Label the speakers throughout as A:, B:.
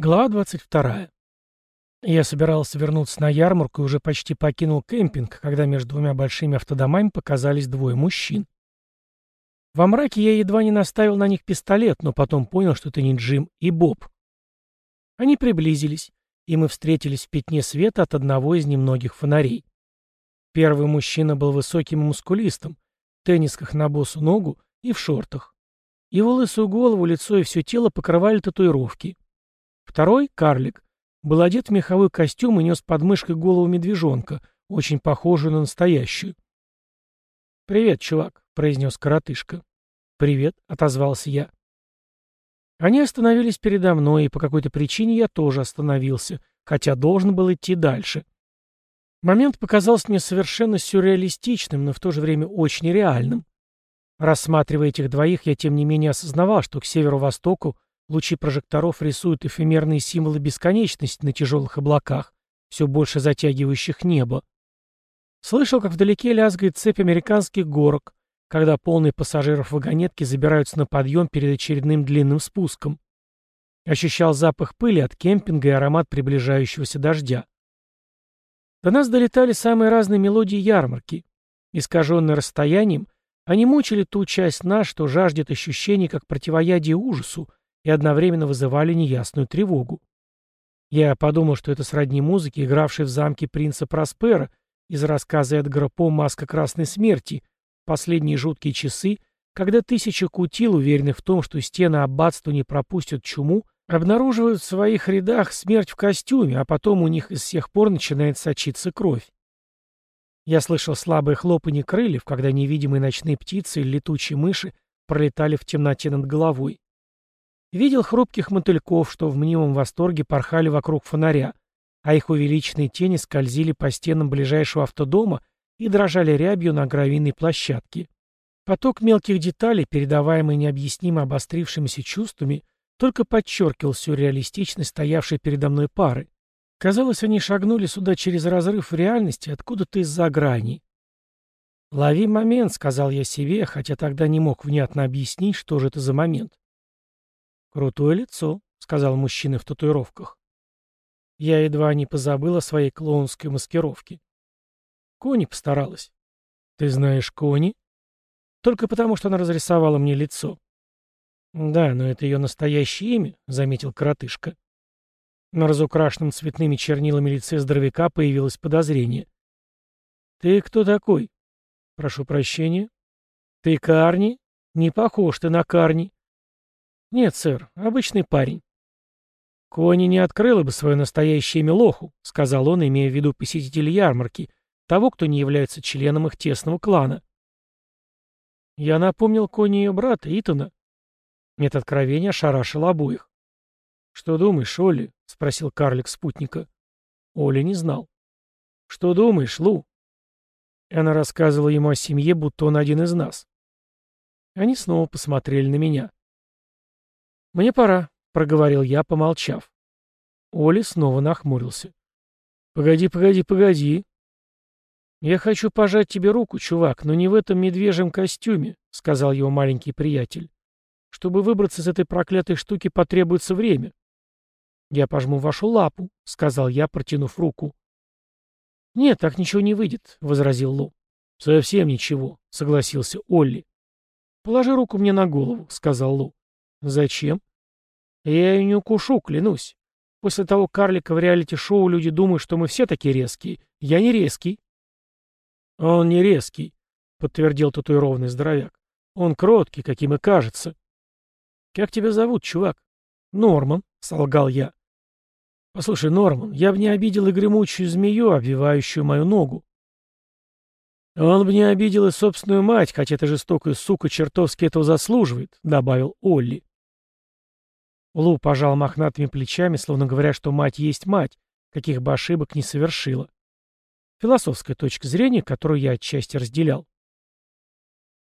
A: Глава 22. Я собирался вернуться на ярмарку и уже почти покинул кемпинг, когда между двумя большими автодомами показались двое мужчин. Во мраке я едва не наставил на них пистолет, но потом понял, что это не Джим и Боб. Они приблизились, и мы встретились в пятне света от одного из немногих фонарей. Первый мужчина был высоким и мускулистым, в теннисках на босу ногу и в шортах. Его лысую голову, лицо и все тело покрывали татуировки. Второй, карлик, был одет в меховой костюм и нес под мышкой голову медвежонка, очень похожую на настоящую. «Привет, чувак», — произнес коротышка. «Привет», — отозвался я. Они остановились передо мной, и по какой-то причине я тоже остановился, хотя должен был идти дальше. Момент показался мне совершенно сюрреалистичным, но в то же время очень реальным. Рассматривая этих двоих, я тем не менее осознавал, что к северо-востоку Лучи прожекторов рисуют эфемерные символы бесконечности на тяжелых облаках, все больше затягивающих небо. Слышал, как вдалеке лязгает цепь американских горок, когда полные пассажиров вагонетки забираются на подъем перед очередным длинным спуском. Ощущал запах пыли от кемпинга и аромат приближающегося дождя. До нас долетали самые разные мелодии ярмарки. Искаженные расстоянием, они мучили ту часть нас, что жаждет ощущений как противоядие ужасу, и одновременно вызывали неясную тревогу. Я подумал, что это сродни музыке, игравшей в замке принца Проспера из рассказа Эдгара По «Маска красной смерти», последние жуткие часы, когда тысячи кутил, уверенных в том, что стены аббатства не пропустят чуму, обнаруживают в своих рядах смерть в костюме, а потом у них из всех пор начинает сочиться кровь. Я слышал слабое хлопанье крыльев, когда невидимые ночные птицы или летучие мыши пролетали в темноте над головой. Видел хрупких мотыльков, что в мнимом восторге порхали вокруг фонаря, а их увеличенные тени скользили по стенам ближайшего автодома и дрожали рябью на гравийной площадке. Поток мелких деталей, передаваемый необъяснимо обострившимися чувствами, только подчеркивал сюрреалистичность стоявшей передо мной пары. Казалось, они шагнули сюда через разрыв в реальности откуда-то из-за грани. «Лови момент», — сказал я себе, хотя тогда не мог внятно объяснить, что же это за момент. «Крутое лицо», — сказал мужчина в татуировках. Я едва не позабыл о своей клоунской маскировке. Кони постаралась. «Ты знаешь Кони?» «Только потому, что она разрисовала мне лицо». «Да, но это ее настоящее имя», — заметил коротышка. На разукрашенном цветными чернилами лице здоровяка появилось подозрение. «Ты кто такой?» «Прошу прощения». «Ты Карни? Не похож ты на Карни. «Нет, сэр, обычный парень». «Кони не открыла бы свое настоящее имя Лоху», — сказал он, имея в виду посетителей ярмарки, того, кто не является членом их тесного клана. Я напомнил Кони ее брата, Итана. Это откровение ошарашило обоих. «Что думаешь, Олли?» — спросил карлик спутника. Оля не знал. «Что думаешь, Лу?» Она рассказывала ему о семье, будто он один из нас. Они снова посмотрели на меня. «Мне пора», — проговорил я, помолчав. Оли снова нахмурился. «Погоди, погоди, погоди». «Я хочу пожать тебе руку, чувак, но не в этом медвежьем костюме», — сказал его маленький приятель. «Чтобы выбраться из этой проклятой штуки, потребуется время». «Я пожму вашу лапу», — сказал я, протянув руку. «Нет, так ничего не выйдет», — возразил Лу. «Совсем ничего», — согласился Олли. «Положи руку мне на голову», — сказал Лу. «Зачем?» Я ее не укушу, клянусь. После того карлика в реалити-шоу люди думают, что мы все такие резкие. Я не резкий. Он не резкий, подтвердил татуированный здоровяк. Он кроткий, каким и кажется. Как тебя зовут, чувак? Норман, солгал я. Послушай, Норман, я бы не обидел и гремучую змею, обвивающую мою ногу. Он бы не обидел и собственную мать, хотя эта жестокая сука чертовски этого заслуживает, добавил Олли. Лу пожал мохнатыми плечами, словно говоря, что мать есть мать, каких бы ошибок не совершила. Философская точка зрения, которую я отчасти разделял.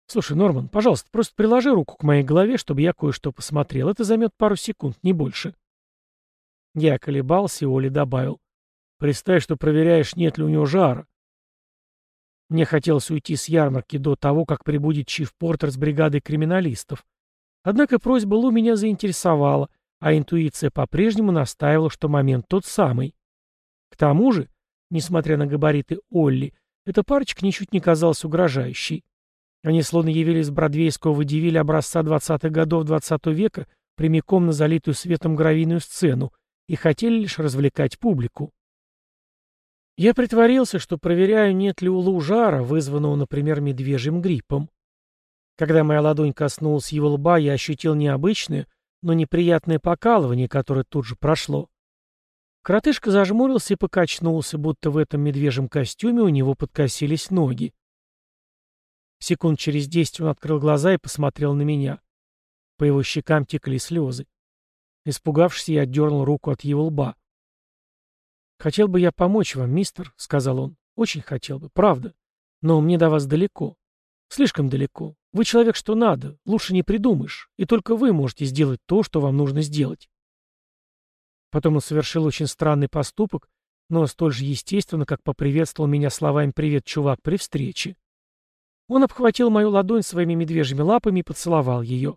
A: «Слушай, Норман, пожалуйста, просто приложи руку к моей голове, чтобы я кое-что посмотрел. Это займет пару секунд, не больше». Я колебался, и Оля добавил. «Представь, что проверяешь, нет ли у него жара». Мне хотелось уйти с ярмарки до того, как прибудет Чиф Портер с бригадой криминалистов, Однако просьба Лу меня заинтересовала, а интуиция по-прежнему настаивала, что момент тот самый. К тому же, несмотря на габариты Олли, эта парочка ничуть не казалась угрожающей. Они словно явились бродвейского водевиля образца 20-х годов 20 -го века прямиком на залитую светом гравийную сцену и хотели лишь развлекать публику. Я притворился, что проверяю, нет ли у Лу жара, вызванного, например, медвежьим гриппом. Когда моя ладонь коснулась его лба, я ощутил необычное, но неприятное покалывание, которое тут же прошло. Коротышка зажмурился и покачнулся, будто в этом медвежьем костюме у него подкосились ноги. Секунд через десять он открыл глаза и посмотрел на меня. По его щекам текли слезы. Испугавшись, я отдернул руку от его лба. «Хотел бы я помочь вам, мистер», — сказал он. «Очень хотел бы, правда. Но мне до вас далеко. Слишком далеко. Вы человек, что надо. Лучше не придумаешь. И только вы можете сделать то, что вам нужно сделать». Потом он совершил очень странный поступок, но столь же естественно, как поприветствовал меня словами «Привет, чувак» при встрече. Он обхватил мою ладонь своими медвежьими лапами и поцеловал ее.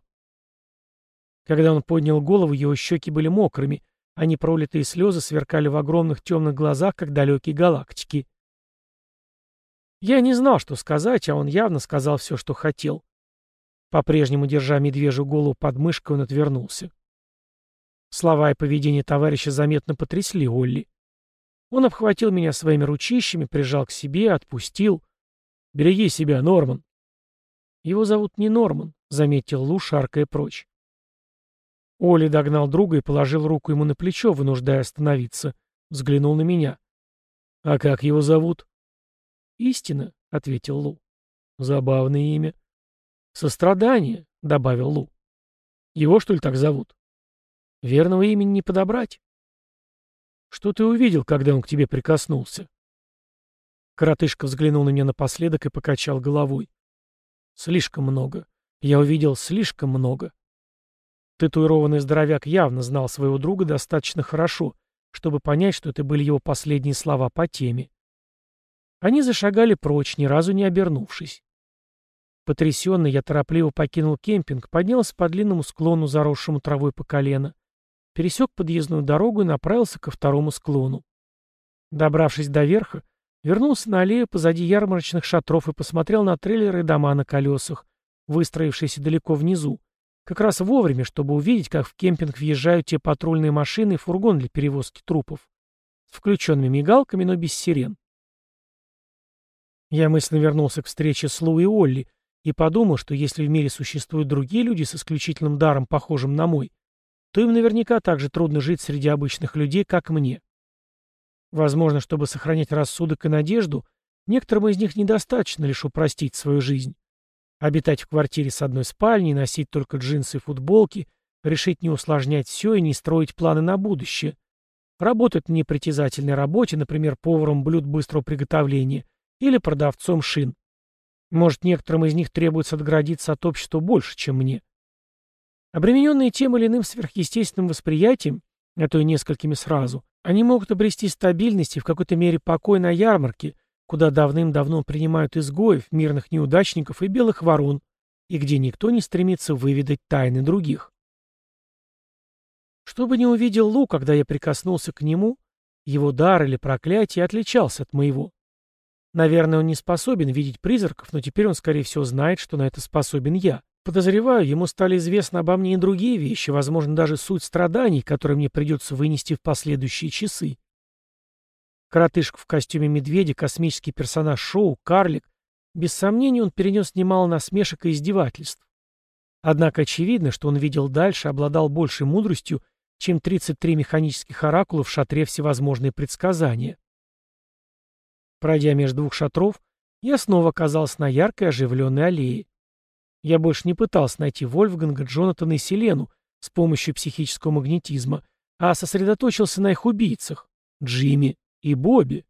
A: Когда он поднял голову, его щеки были мокрыми, а непролитые слезы сверкали в огромных темных глазах, как далекие галактики. Я не знал, что сказать, а он явно сказал все, что хотел. По-прежнему, держа медвежью голову под мышкой, он отвернулся. Слова и поведение товарища заметно потрясли Олли. Он обхватил меня своими ручищами, прижал к себе, отпустил. «Береги себя, Норман». «Его зовут не Норман», — заметил Лу, шаркая прочь. Олли догнал друга и положил руку ему на плечо, вынуждая остановиться. Взглянул на меня. «А как его зовут?» «Истина», — ответил Лу. «Забавное имя». «Сострадание», — добавил Лу. «Его, что ли, так зовут?» Верного имени не подобрать. Что ты увидел, когда он к тебе прикоснулся? Коротышка взглянул на меня напоследок и покачал головой. Слишком много. Я увидел слишком много. Татуированный здоровяк явно знал своего друга достаточно хорошо, чтобы понять, что это были его последние слова по теме. Они зашагали прочь, ни разу не обернувшись. Потрясенный, я торопливо покинул кемпинг, поднялся по длинному склону, заросшему травой по колено, пересек подъездную дорогу и направился ко второму склону. Добравшись до верха, вернулся на аллею позади ярмарочных шатров и посмотрел на трейлеры и дома на колесах, выстроившиеся далеко внизу, как раз вовремя, чтобы увидеть, как в кемпинг въезжают те патрульные машины и фургон для перевозки трупов, с включенными мигалками, но без сирен. Я мысленно вернулся к встрече с Лу и Олли и подумал, что если в мире существуют другие люди с исключительным даром, похожим на мой, то им наверняка так же трудно жить среди обычных людей, как мне. Возможно, чтобы сохранять рассудок и надежду, некоторым из них недостаточно лишь упростить свою жизнь. Обитать в квартире с одной спальней, носить только джинсы и футболки, решить не усложнять все и не строить планы на будущее. Работать на непритязательной работе, например, поваром блюд быстрого приготовления или продавцом шин. Может, некоторым из них требуется отгородиться от общества больше, чем мне. Обремененные тем или иным сверхъестественным восприятием, а то и несколькими сразу, они могут обрести стабильность и в какой-то мере покой на ярмарке, куда давным-давно принимают изгоев, мирных неудачников и белых ворон, и где никто не стремится выведать тайны других. Что бы ни увидел Лу, когда я прикоснулся к нему, его дар или проклятие отличался от моего. Наверное, он не способен видеть призраков, но теперь он, скорее всего, знает, что на это способен я. Подозреваю, ему стали известны обо мне и другие вещи, возможно, даже суть страданий, которые мне придется вынести в последующие часы. Коротышка в костюме медведя, космический персонаж шоу, карлик. Без сомнения, он перенес немало насмешек и издевательств. Однако очевидно, что он видел дальше, обладал большей мудростью, чем 33 механических оракула в шатре всевозможные предсказания. Пройдя между двух шатров, я снова оказался на яркой оживленной аллее. Я больше не пытался найти Вольфганга, Джонатана и Селену с помощью психического магнетизма, а сосредоточился на их убийцах — Джимми и Бобби.